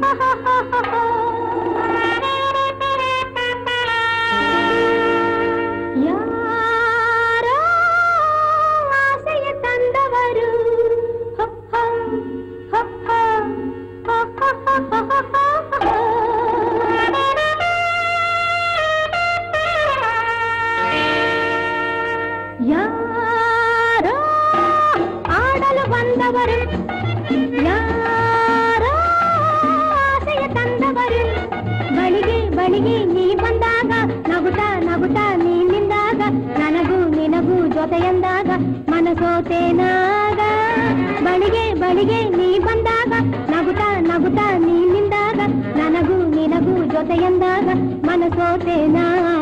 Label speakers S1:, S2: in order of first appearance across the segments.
S1: 哈哈哈哈哈哈。ಮಳಿಗೆ ನೀ ಬಂದಾಗ ನಗುಟ ನಗುಟ ನೀ ನಿಂದಾಗ ನನಗೂ ನಿನಗೂ ಜೊತೆಯಂದಾಗ ಮನಸೋತೇನಾಗ ಬಳಿಗೆ ಬಳಿಗೆ ನೀ ಬಂದಾಗ ನಗುಟ ನಗುಟ ನೀ ನಿಂದಾಗ ನನಗೂ ನಿನಗೂ ಜೊತೆಯಂದಾಗ ಮನಸೋತೇನಾಗ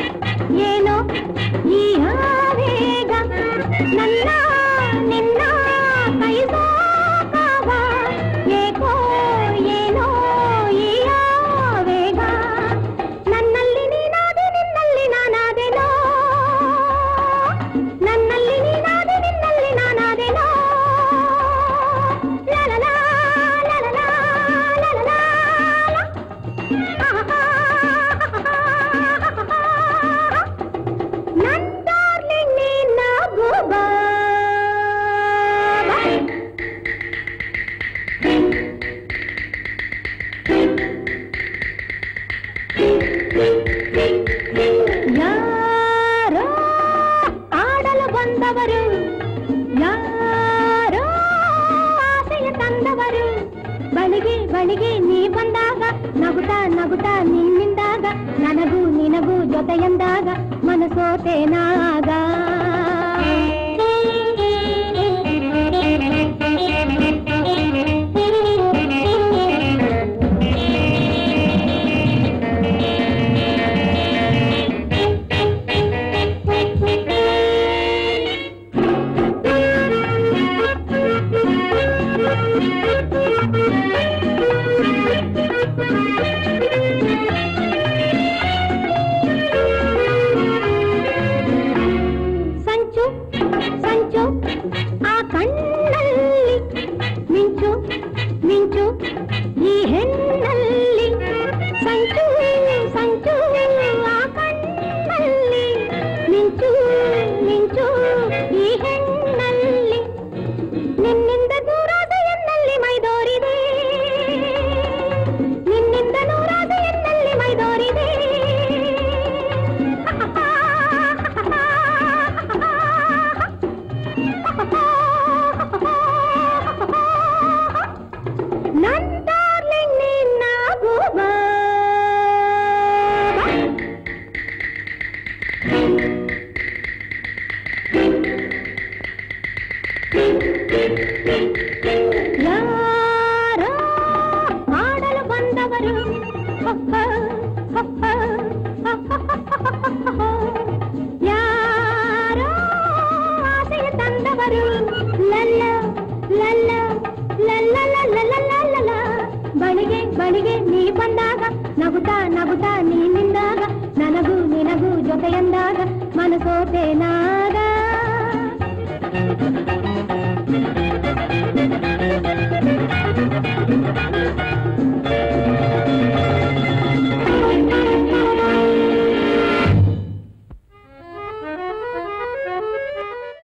S1: Thank you. ಬಳಿಗೆ ಬಳಿಗೆ ನೀ ಬಂದಾಗ ನಗುತ್ತಾ ನಗುತ್ತಾ ನಿನ್ನಿಂದಾಗ ನನಗೂ ನಿನಗೂ ಜೊತೆಯಂದಾಗ ಮನಸೋತೇನಾಗ thank you Woo! ఎవరు బలిగే బలిగే ನೀ ಬಂದಾಗ ನಗುತ್ತಾ ನಗುತ್ತಾ ನೀ ನಿಂದಾಗ ನನಗೂ ನಿನಗೂ ಜೊತೆಯಂದಾಗ ಮನಸೋತೇನಾಗ